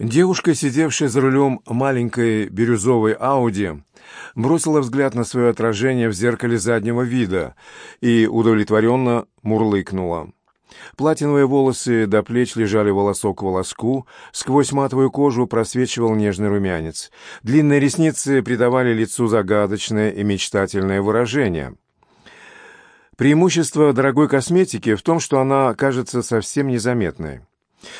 Девушка, сидевшая за рулем маленькой бирюзовой Ауди, бросила взгляд на свое отражение в зеркале заднего вида и удовлетворенно мурлыкнула. Платиновые волосы до плеч лежали волосок к волоску, сквозь матовую кожу просвечивал нежный румянец. Длинные ресницы придавали лицу загадочное и мечтательное выражение. Преимущество дорогой косметики в том, что она кажется совсем незаметной.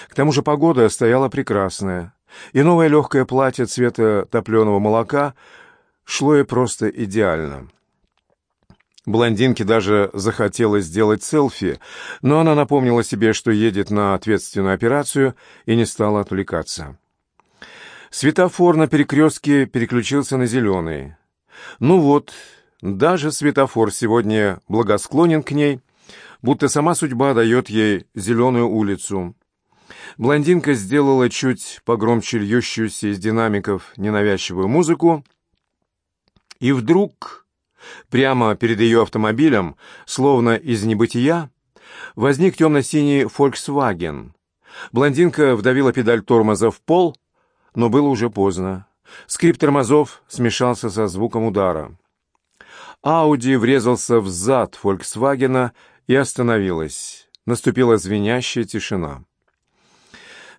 К тому же погода стояла прекрасная, и новое легкое платье цвета топленого молока шло ей просто идеально. Блондинке даже захотелось сделать селфи, но она напомнила себе, что едет на ответственную операцию, и не стала отвлекаться. Светофор на перекрестке переключился на зеленый. Ну вот, даже светофор сегодня благосклонен к ней, будто сама судьба дает ей зеленую улицу. Блондинка сделала чуть погромче льющуюся из динамиков ненавязчивую музыку, и вдруг, прямо перед ее автомобилем, словно из небытия, возник темно-синий «Фольксваген». Блондинка вдавила педаль тормоза в пол, но было уже поздно. Скрип тормозов смешался со звуком удара. Ауди врезался в зад «Фольксвагена» и остановилась. Наступила звенящая тишина.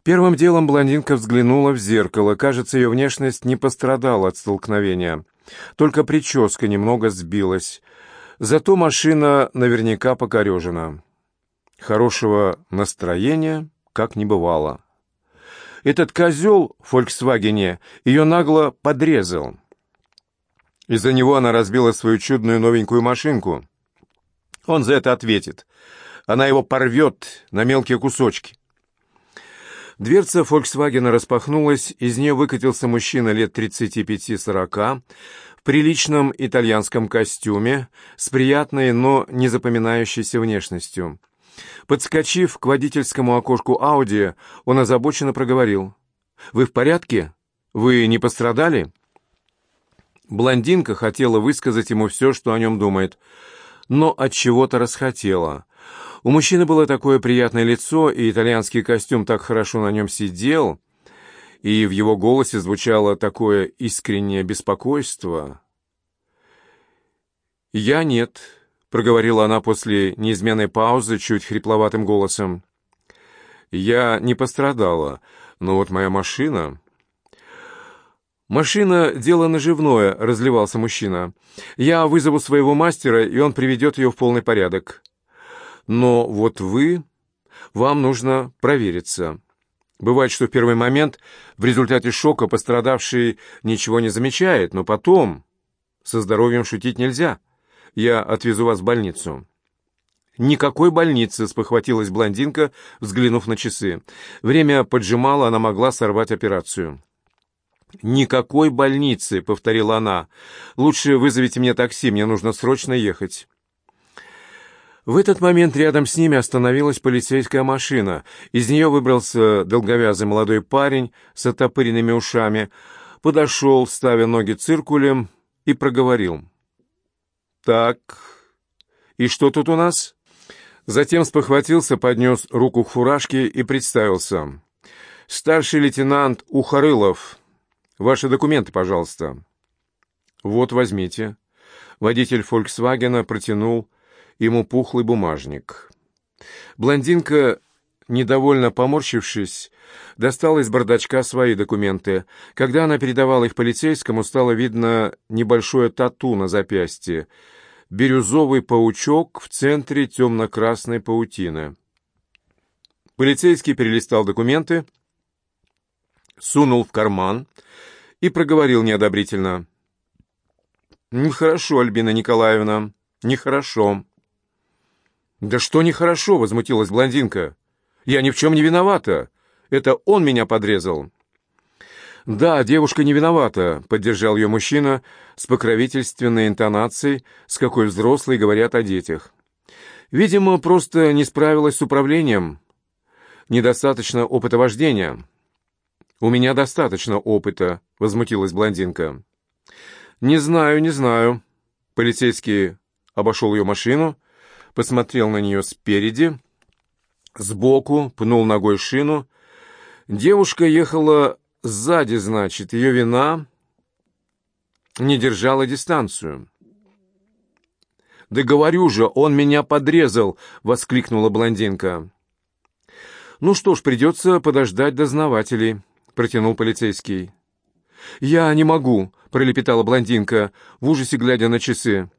Первым делом блондинка взглянула в зеркало. Кажется, ее внешность не пострадала от столкновения. Только прическа немного сбилась. Зато машина наверняка покорежена. Хорошего настроения как не бывало. Этот козел в «Фольксвагене» ее нагло подрезал. Из-за него она разбила свою чудную новенькую машинку. Он за это ответит. Она его порвет на мелкие кусочки. Дверца «Фольксвагена» распахнулась, из нее выкатился мужчина лет 35-40 в приличном итальянском костюме с приятной, но не запоминающейся внешностью. Подскочив к водительскому окошку Ауди, он озабоченно проговорил. «Вы в порядке? Вы не пострадали?» Блондинка хотела высказать ему все, что о нем думает, но от чего то расхотела — у мужчины было такое приятное лицо, и итальянский костюм так хорошо на нем сидел, и в его голосе звучало такое искреннее беспокойство. «Я нет», — проговорила она после неизменной паузы чуть хрипловатым голосом. «Я не пострадала, но вот моя машина...» «Машина — дело наживное», — разливался мужчина. «Я вызову своего мастера, и он приведет ее в полный порядок». Но вот вы... Вам нужно провериться. Бывает, что в первый момент в результате шока пострадавший ничего не замечает, но потом... Со здоровьем шутить нельзя. Я отвезу вас в больницу». «Никакой больницы», — спохватилась блондинка, взглянув на часы. Время поджимало, она могла сорвать операцию. «Никакой больницы», — повторила она. «Лучше вызовите мне такси, мне нужно срочно ехать». В этот момент рядом с ними остановилась полицейская машина. Из нее выбрался долговязый молодой парень с отопыренными ушами, подошел, ставя ноги циркулем, и проговорил. «Так, и что тут у нас?» Затем спохватился, поднес руку к фуражке и представился. «Старший лейтенант Ухарылов. Ваши документы, пожалуйста». «Вот, возьмите». Водитель «Фольксвагена» протянул ему пухлый бумажник. Блондинка, недовольно поморщившись, достала из бардачка свои документы. Когда она передавала их полицейскому, стало видно небольшое тату на запястье. Бирюзовый паучок в центре темно-красной паутины. Полицейский перелистал документы, сунул в карман и проговорил неодобрительно. «Нехорошо, Альбина Николаевна, нехорошо». «Да что нехорошо?» — возмутилась блондинка. «Я ни в чем не виновата. Это он меня подрезал». «Да, девушка не виновата», — поддержал ее мужчина с покровительственной интонацией, с какой взрослые говорят о детях. «Видимо, просто не справилась с управлением. Недостаточно опыта вождения». «У меня достаточно опыта», — возмутилась блондинка. «Не знаю, не знаю». Полицейский обошел ее машину посмотрел на нее спереди, сбоку, пнул ногой шину. Девушка ехала сзади, значит, ее вина не держала дистанцию. «Да говорю же, он меня подрезал!» — воскликнула блондинка. «Ну что ж, придется подождать дознавателей», — протянул полицейский. «Я не могу», — пролепетала блондинка, в ужасе глядя на часы.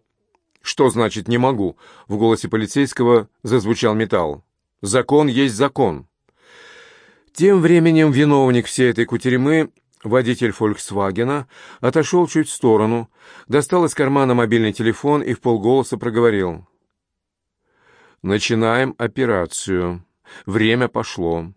«Что значит «не могу»?» — в голосе полицейского зазвучал металл. «Закон есть закон». Тем временем виновник всей этой кутерьмы, водитель «Фольксвагена», отошел чуть в сторону, достал из кармана мобильный телефон и в полголоса проговорил. «Начинаем операцию. Время пошло».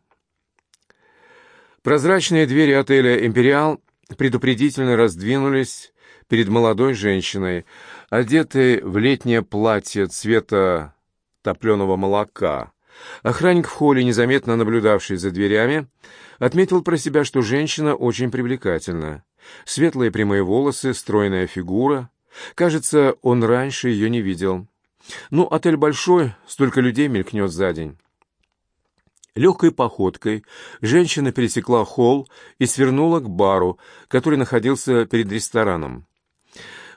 Прозрачные двери отеля «Империал» предупредительно раздвинулись перед молодой женщиной, одетой в летнее платье цвета топленого молока. Охранник в холле, незаметно наблюдавший за дверями, отметил про себя, что женщина очень привлекательна. Светлые прямые волосы, стройная фигура. Кажется, он раньше ее не видел. Ну, отель большой, столько людей мелькнет за день. Легкой походкой женщина пересекла холл и свернула к бару, который находился перед рестораном.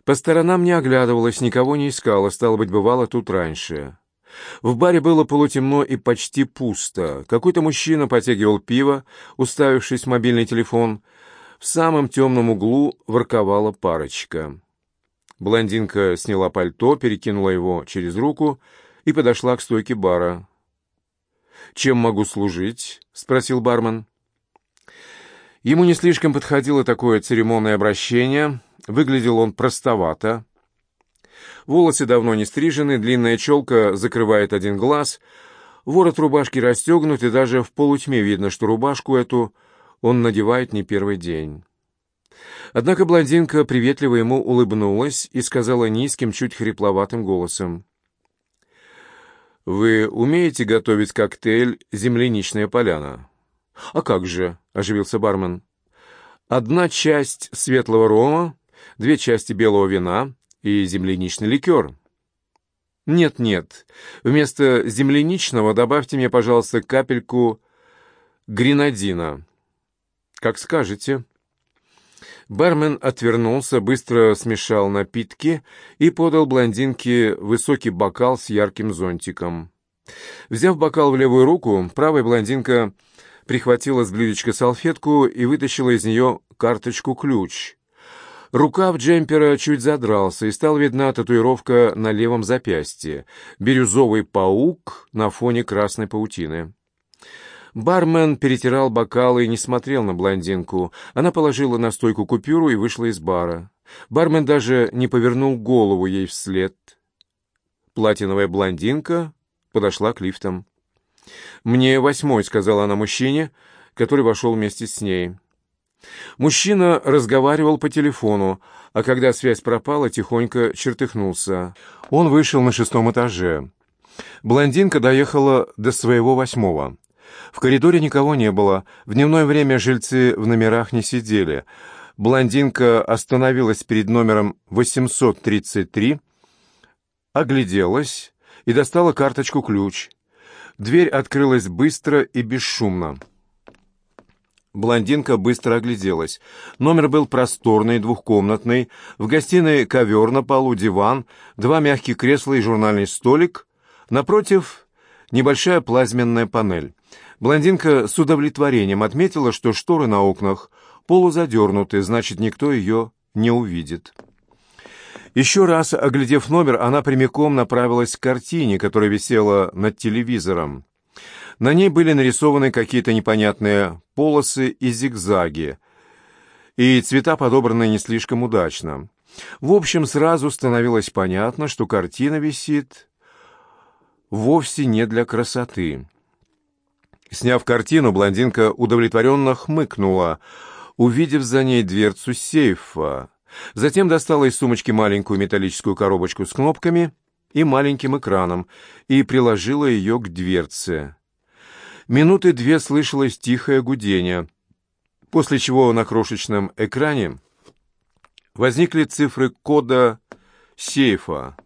По сторонам не оглядывалась, никого не искала, стало быть, бывало тут раньше. В баре было полутемно и почти пусто. Какой-то мужчина потягивал пиво, уставившись в мобильный телефон. В самом темном углу ворковала парочка. Блондинка сняла пальто, перекинула его через руку и подошла к стойке бара. «Чем могу служить?» — спросил бармен. Ему не слишком подходило такое церемонное обращение. Выглядел он простовато. Волосы давно не стрижены, длинная челка закрывает один глаз, ворот рубашки расстегнут, и даже в полутьме видно, что рубашку эту он надевает не первый день. Однако блондинка приветливо ему улыбнулась и сказала низким, чуть хрипловатым голосом. «Вы умеете готовить коктейль «Земляничная поляна»?» «А как же?» — оживился бармен. «Одна часть светлого рома, две части белого вина и земляничный ликер». «Нет-нет, вместо земляничного добавьте мне, пожалуйста, капельку гренадина». «Как скажете». Бармен отвернулся, быстро смешал напитки и подал блондинке высокий бокал с ярким зонтиком. Взяв бокал в левую руку, правая блондинка прихватила с блюдечка салфетку и вытащила из нее карточку-ключ. Рукав джемпера чуть задрался, и стала видна татуировка на левом запястье — бирюзовый паук на фоне красной паутины. Бармен перетирал бокалы и не смотрел на блондинку. Она положила на стойку купюру и вышла из бара. Бармен даже не повернул голову ей вслед. Платиновая блондинка подошла к лифтам. «Мне восьмой», — сказала она мужчине, который вошел вместе с ней. Мужчина разговаривал по телефону, а когда связь пропала, тихонько чертыхнулся. Он вышел на шестом этаже. Блондинка доехала до своего восьмого. В коридоре никого не было. В дневное время жильцы в номерах не сидели. Блондинка остановилась перед номером 833, огляделась и достала карточку-ключ. Дверь открылась быстро и бесшумно. Блондинка быстро огляделась. Номер был просторный, двухкомнатный. В гостиной ковер на полу, диван, два мягких кресла и журнальный столик. Напротив — небольшая плазменная панель. Блондинка с удовлетворением отметила, что шторы на окнах полузадернуты, значит, никто ее не увидит. Еще раз, оглядев номер, она прямиком направилась к картине, которая висела над телевизором. На ней были нарисованы какие-то непонятные полосы и зигзаги, и цвета подобраны не слишком удачно. В общем, сразу становилось понятно, что картина висит вовсе не для красоты. Сняв картину, блондинка удовлетворенно хмыкнула, увидев за ней дверцу сейфа. Затем достала из сумочки маленькую металлическую коробочку с кнопками и маленьким экраном и приложила ее к дверце. Минуты две слышалось тихое гудение, после чего на крошечном экране возникли цифры кода сейфа.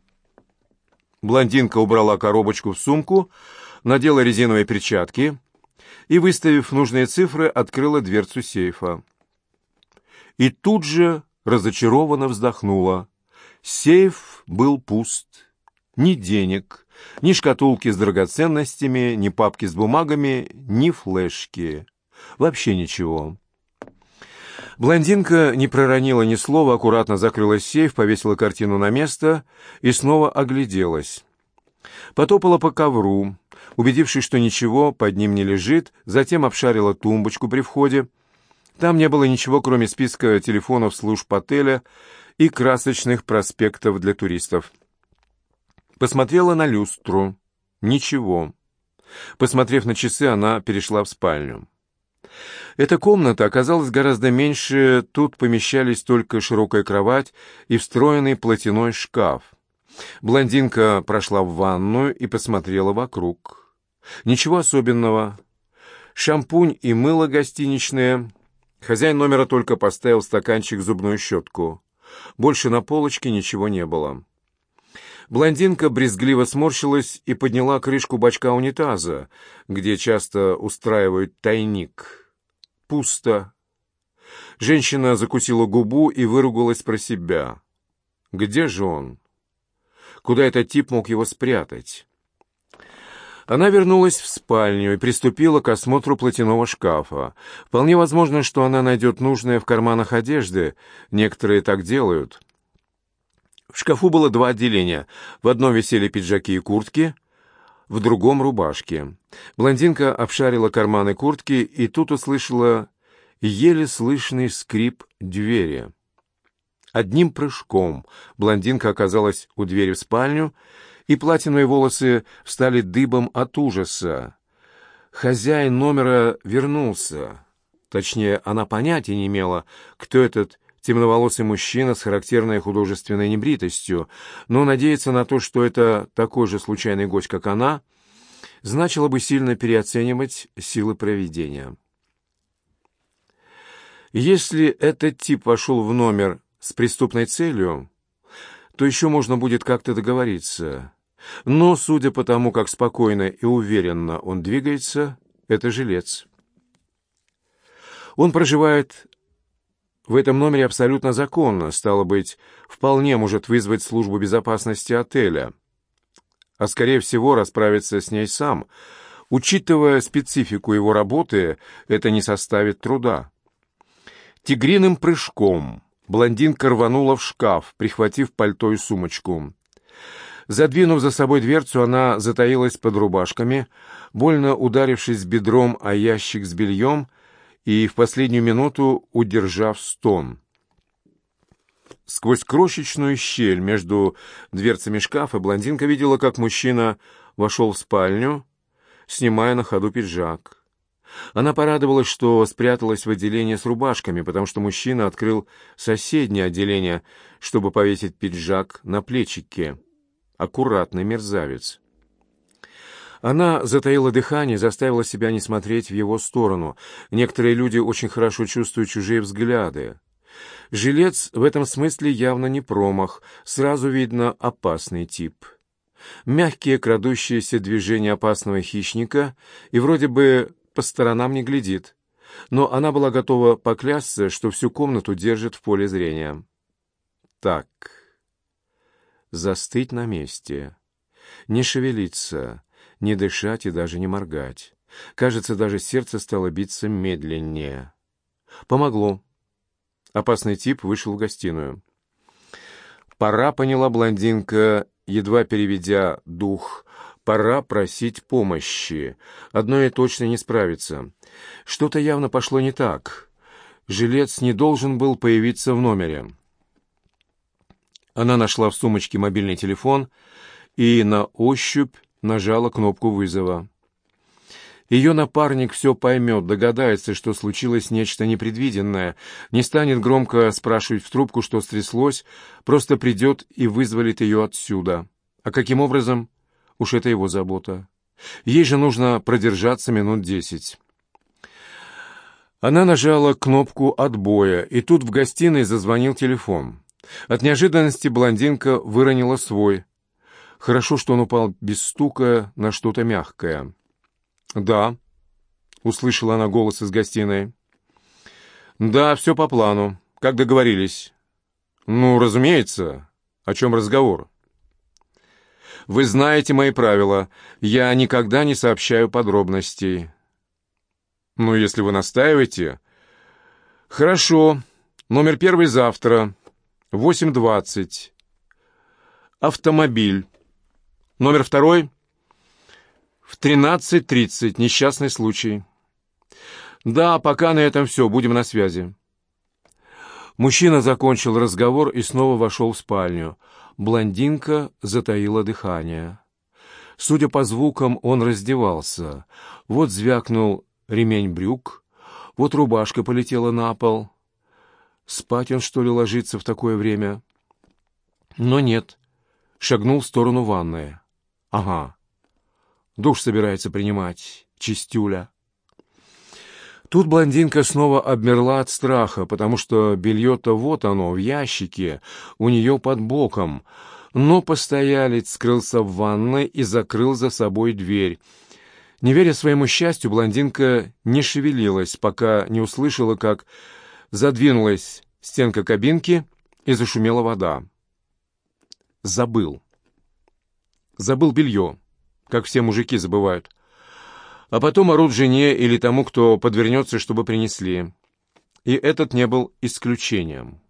Блондинка убрала коробочку в сумку, надела резиновые перчатки — и, выставив нужные цифры, открыла дверцу сейфа. И тут же разочарованно вздохнула. Сейф был пуст. Ни денег, ни шкатулки с драгоценностями, ни папки с бумагами, ни флешки. Вообще ничего. Блондинка не проронила ни слова, аккуратно закрыла сейф, повесила картину на место и снова огляделась. Потопала по ковру, убедившись, что ничего под ним не лежит, затем обшарила тумбочку при входе. Там не было ничего, кроме списка телефонов служб отеля и красочных проспектов для туристов. Посмотрела на люстру. Ничего. Посмотрев на часы, она перешла в спальню. Эта комната оказалась гораздо меньше, тут помещались только широкая кровать и встроенный платяной шкаф. Блондинка прошла в ванную и посмотрела вокруг. Ничего особенного. Шампунь и мыло гостиничное. Хозяин номера только поставил стаканчик зубную щетку. Больше на полочке ничего не было. Блондинка брезгливо сморщилась и подняла крышку бачка унитаза, где часто устраивают тайник. Пусто. Женщина закусила губу и выругалась про себя. Где же он? Куда этот тип мог его спрятать? Она вернулась в спальню и приступила к осмотру платяного шкафа. Вполне возможно, что она найдет нужное в карманах одежды. Некоторые так делают. В шкафу было два отделения. В одном висели пиджаки и куртки, в другом — рубашки. Блондинка обшарила карманы куртки и тут услышала еле слышный скрип двери. Одним прыжком блондинка оказалась у двери в спальню, и платиновые волосы встали дыбом от ужаса. Хозяин номера вернулся. Точнее, она понятия не имела, кто этот темноволосый мужчина с характерной художественной небритостью, но надеяться на то, что это такой же случайный гость, как она, значило бы сильно переоценивать силы проведения. Если этот тип вошел в номер с преступной целью, то еще можно будет как-то договориться. Но, судя по тому, как спокойно и уверенно он двигается, это жилец. Он проживает в этом номере абсолютно законно, стало быть, вполне может вызвать службу безопасности отеля, а, скорее всего, расправиться с ней сам. Учитывая специфику его работы, это не составит труда. Тигриным прыжком блондинка рванула в шкаф, прихватив пальто и сумочку. Задвинув за собой дверцу, она затаилась под рубашками, больно ударившись бедром о ящик с бельем и в последнюю минуту удержав стон. Сквозь крошечную щель между дверцами шкафа блондинка видела, как мужчина вошел в спальню, снимая на ходу пиджак. Она порадовалась, что спряталась в отделении с рубашками, потому что мужчина открыл соседнее отделение, чтобы повесить пиджак на плечике. Аккуратный мерзавец. Она затаила дыхание, заставила себя не смотреть в его сторону. Некоторые люди очень хорошо чувствуют чужие взгляды. Жилец в этом смысле явно не промах, сразу видно опасный тип. Мягкие крадущиеся движения опасного хищника и вроде бы по сторонам не глядит, но она была готова поклясться, что всю комнату держит в поле зрения. Так, застыть на месте, не шевелиться, не дышать и даже не моргать. Кажется, даже сердце стало биться медленнее. Помогло. Опасный тип вышел в гостиную. «Пора», — поняла блондинка, едва переведя дух. «Пора просить помощи. Одно и точно не справится. Что-то явно пошло не так. Жилец не должен был появиться в номере». Она нашла в сумочке мобильный телефон и на ощупь нажала кнопку вызова. Ее напарник все поймет, догадается, что случилось нечто непредвиденное, не станет громко спрашивать в трубку, что стряслось, просто придет и вызволит ее отсюда. А каким образом? Уж это его забота. Ей же нужно продержаться минут десять. Она нажала кнопку отбоя, и тут в гостиной зазвонил телефон. От неожиданности блондинка выронила свой — Хорошо, что он упал без стука на что-то мягкое. «Да». услышала она голос из гостиной. «Да, все по плану, как договорились». «Ну, разумеется. О чем разговор?» «Вы знаете мои правила. Я никогда не сообщаю подробностей». «Ну, если вы настаиваете...» «Хорошо. Номер первый завтра. 8.20. Автомобиль. Номер второй. В 13.30. Несчастный случай. Да, пока на этом все. Будем на связи. Мужчина закончил разговор и снова вошел в спальню. Блондинка затаила дыхание. Судя по звукам, он раздевался. Вот звякнул ремень брюк, вот рубашка полетела на пол. Спать он, что ли, ложится в такое время? Но нет. Шагнул в сторону ванной. Ага. Душ собирается принимать. Чистюля. Тут блондинка снова обмерла от страха, потому что белье-то вот оно, в ящике, у нее под боком. Но постоялец скрылся в ванной и закрыл за собой дверь. Не веря своему счастью, блондинка не шевелилась, пока не услышала, как задвинулась стенка кабинки и зашумела вода. Забыл. Забыл белье, как все мужики забывают. А потом орут жене или тому, кто подвернется, чтобы принесли. И этот не был исключением.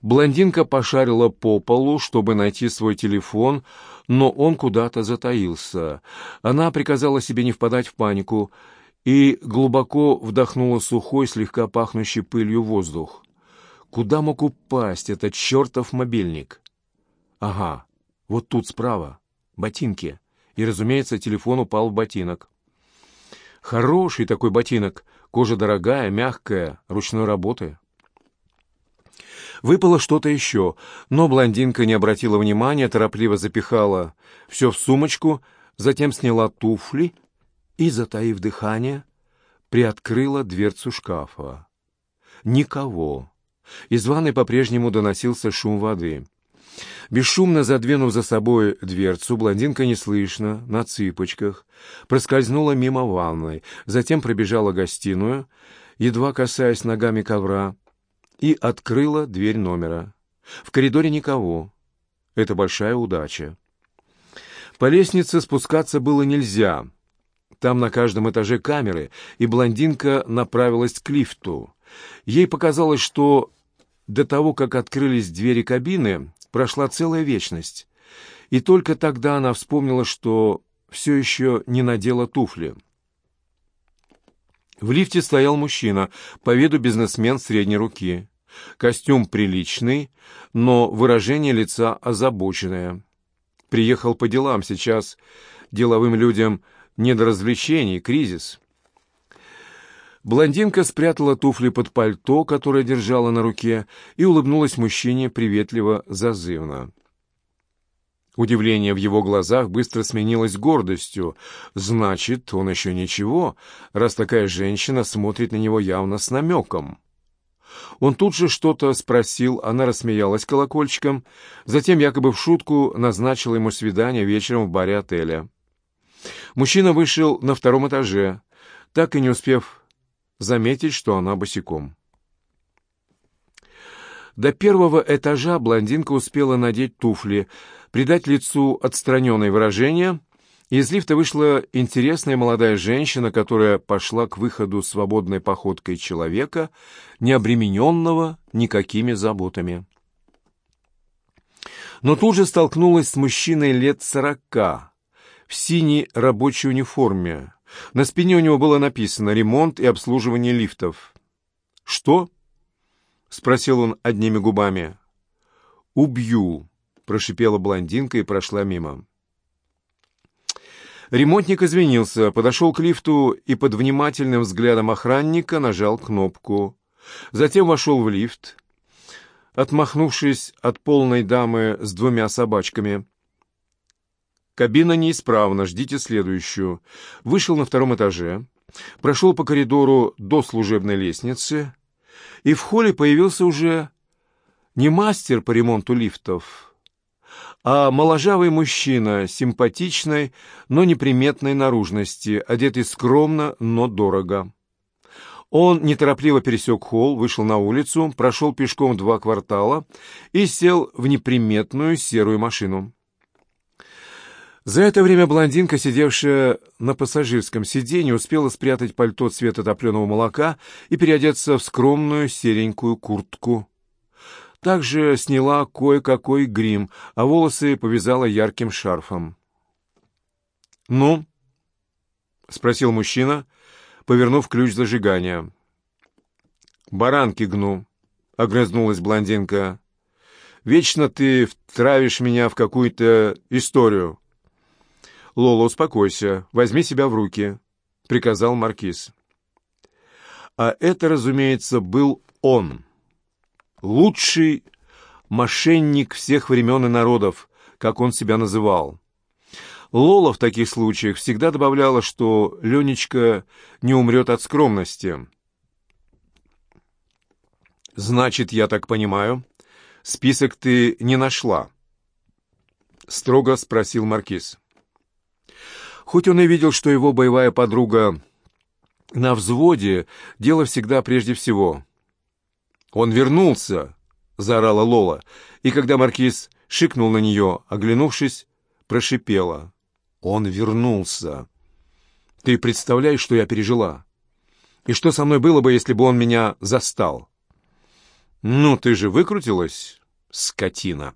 Блондинка пошарила по полу, чтобы найти свой телефон, но он куда-то затаился. Она приказала себе не впадать в панику и глубоко вдохнула сухой, слегка пахнущий пылью воздух. Куда мог упасть этот чертов мобильник? Ага, вот тут справа, ботинки. И, разумеется, телефон упал в ботинок. Хороший такой ботинок, кожа дорогая, мягкая, ручной работы. Выпало что-то еще, но блондинка не обратила внимания, торопливо запихала все в сумочку, затем сняла туфли и, затаив дыхание, приоткрыла дверцу шкафа. Никого. Из ванной по-прежнему доносился шум воды. Бесшумно задвинув за собой дверцу, блондинка неслышно, на цыпочках, проскользнула мимо ванной, затем пробежала гостиную, едва касаясь ногами ковра, и открыла дверь номера. В коридоре никого. Это большая удача. По лестнице спускаться было нельзя. Там на каждом этаже камеры, и блондинка направилась к лифту. Ей показалось, что до того, как открылись двери кабины, прошла целая вечность. И только тогда она вспомнила, что все еще не надела туфли. В лифте стоял мужчина, по виду бизнесмен средней руки. Костюм приличный, но выражение лица озабоченное. Приехал по делам сейчас. Деловым людям не до развлечений, кризис. Блондинка спрятала туфли под пальто, которое держала на руке, и улыбнулась мужчине приветливо, зазывно. Удивление в его глазах быстро сменилось гордостью. Значит, он еще ничего, раз такая женщина смотрит на него явно с намеком. Он тут же что-то спросил, она рассмеялась колокольчиком, затем якобы в шутку назначила ему свидание вечером в баре отеля. Мужчина вышел на втором этаже, так и не успев заметить, что она босиком. До первого этажа блондинка успела надеть туфли, придать лицу отстраненное выражение, из лифта вышла интересная молодая женщина, которая пошла к выходу свободной походкой человека, не обремененного никакими заботами. Но тут же столкнулась с мужчиной лет сорока, в синей рабочей униформе. На спине у него было написано «Ремонт и обслуживание лифтов». «Что?» — спросил он одними губами. «Убью», — прошипела блондинка и прошла мимо. Ремонтник извинился, подошел к лифту и под внимательным взглядом охранника нажал кнопку. Затем вошел в лифт, отмахнувшись от полной дамы с двумя собачками. «Кабина неисправна, ждите следующую». Вышел на втором этаже, прошел по коридору до служебной лестницы, и в холле появился уже не мастер по ремонту лифтов, а моложавый мужчина симпатичной, но неприметной наружности, одетый скромно, но дорого. Он неторопливо пересек холл, вышел на улицу, прошел пешком два квартала и сел в неприметную серую машину. За это время блондинка, сидевшая на пассажирском сиденье, успела спрятать пальто цвета топленого молока и переодеться в скромную серенькую куртку. Также сняла кое-какой грим, а волосы повязала ярким шарфом. «Ну?» — спросил мужчина, повернув ключ зажигания. «Баранки гну», — огрызнулась блондинка. «Вечно ты втравишь меня в какую-то историю». «Лола, успокойся, возьми себя в руки», — приказал Маркиз. А это, разумеется, был он. Лучший мошенник всех времен и народов, как он себя называл. Лола в таких случаях всегда добавляла, что Ленечка не умрет от скромности. «Значит, я так понимаю, список ты не нашла?» — строго спросил Маркиз. Хоть он и видел, что его боевая подруга на взводе, дело всегда прежде всего. «Он вернулся!» — заорала Лола, и когда маркиз шикнул на нее, оглянувшись, прошипела. «Он вернулся!» «Ты представляешь, что я пережила? И что со мной было бы, если бы он меня застал?» «Ну, ты же выкрутилась, скотина!»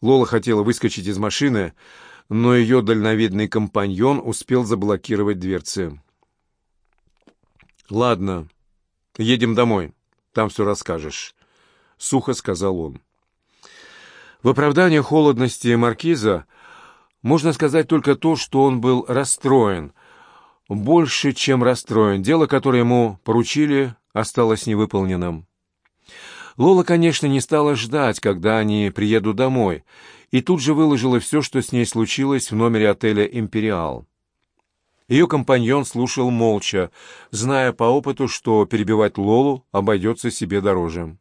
Лола хотела выскочить из машины, но ее дальновидный компаньон успел заблокировать дверцы. «Ладно, едем домой, там все расскажешь», — сухо сказал он. В оправдание холодности маркиза можно сказать только то, что он был расстроен, больше, чем расстроен. Дело, которое ему поручили, осталось невыполненным. Лола, конечно, не стала ждать, когда они приедут домой, и тут же выложила все, что с ней случилось в номере отеля «Империал». Ее компаньон слушал молча, зная по опыту, что перебивать Лолу обойдется себе дороже.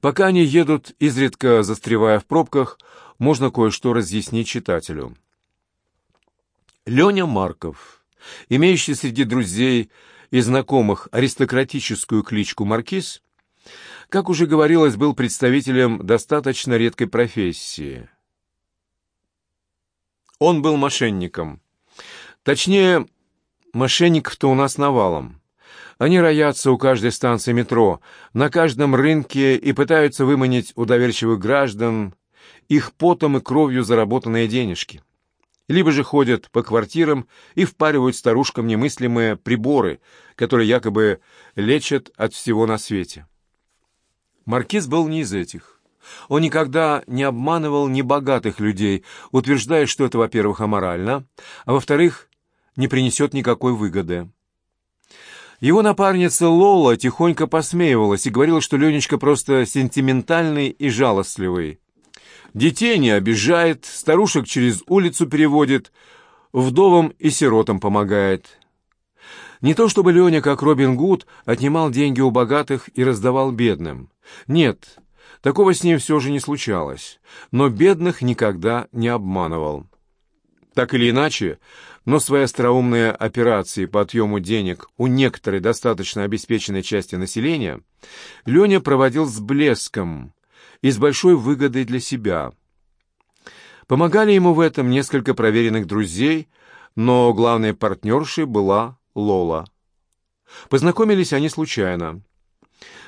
Пока они едут, изредка застревая в пробках, можно кое-что разъяснить читателю. Леня Марков, имеющий среди друзей и знакомых аристократическую кличку «Маркиз», как уже говорилось, был представителем достаточно редкой профессии. Он был мошенником. Точнее, мошенников-то у нас навалом. Они роятся у каждой станции метро, на каждом рынке и пытаются выманить у доверчивых граждан их потом и кровью заработанные денежки. Либо же ходят по квартирам и впаривают старушкам немыслимые приборы, которые якобы лечат от всего на свете. Маркиз был не из этих. Он никогда не обманывал небогатых людей, утверждая, что это, во-первых, аморально, а во-вторых, не принесет никакой выгоды. Его напарница Лола тихонько посмеивалась и говорила, что Ленечка просто сентиментальный и жалостливый. Детей не обижает, старушек через улицу переводит, вдовам и сиротам помогает. Не то чтобы Леня, как Робин Гуд, отнимал деньги у богатых и раздавал бедным. Нет, такого с ним все же не случалось. Но бедных никогда не обманывал. Так или иначе, но свои остроумные операции по отъему денег у некоторой достаточно обеспеченной части населения Леня проводил с блеском и с большой выгодой для себя. Помогали ему в этом несколько проверенных друзей, но главной партнершей была Лола. Познакомились они случайно.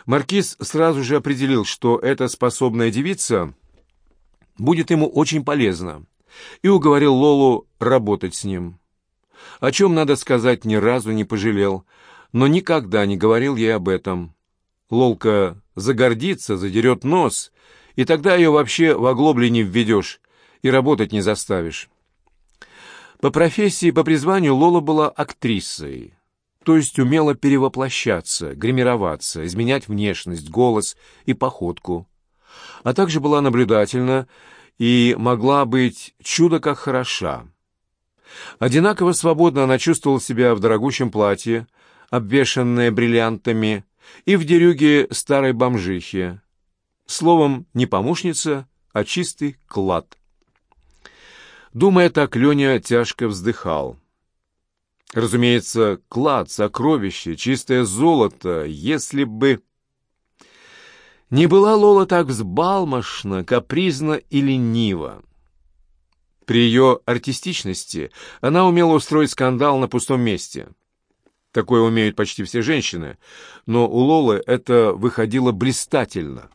Маркиз сразу же определил, что эта способная девица будет ему очень полезна, и уговорил Лолу работать с ним. О чем, надо сказать, ни разу не пожалел, но никогда не говорил ей об этом. Лолка загордится, задерет нос, и тогда ее вообще в оглобли не введешь и работать не заставишь. По профессии, по призванию Лола была актрисой, то есть умела перевоплощаться, гримироваться, изменять внешность, голос и походку, а также была наблюдательна и могла быть чудо как хороша. Одинаково свободно она чувствовала себя в дорогущем платье, обвешанное бриллиантами, и в дерюге старой бомжихи. Словом, не помощница, а чистый клад — Думая так, Леня тяжко вздыхал. Разумеется, клад, сокровище, чистое золото, если бы... Не была Лола так взбалмошна, капризна и ленива. При ее артистичности она умела устроить скандал на пустом месте. Такое умеют почти все женщины, но у Лолы это выходило блистательно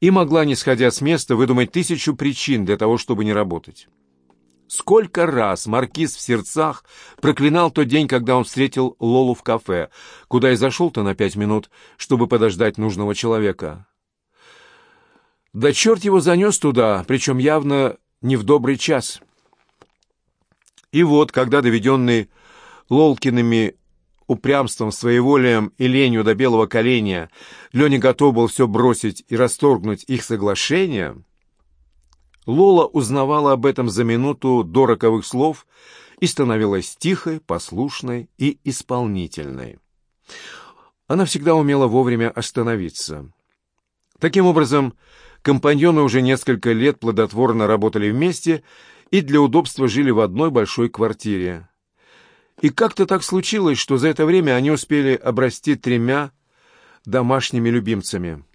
и могла, не сходя с места, выдумать тысячу причин для того, чтобы не работать. Сколько раз Маркиз в сердцах проклинал тот день, когда он встретил Лолу в кафе, куда и зашел-то на пять минут, чтобы подождать нужного человека. Да черт его занес туда, причем явно не в добрый час. И вот, когда доведенный Лолкиными упрямством, своеволием и ленью до белого коленя Леня готов был все бросить и расторгнуть их соглашение, Лола узнавала об этом за минуту до роковых слов и становилась тихой, послушной и исполнительной. Она всегда умела вовремя остановиться. Таким образом, компаньоны уже несколько лет плодотворно работали вместе и для удобства жили в одной большой квартире. И как-то так случилось, что за это время они успели обрасти тремя домашними любимцами —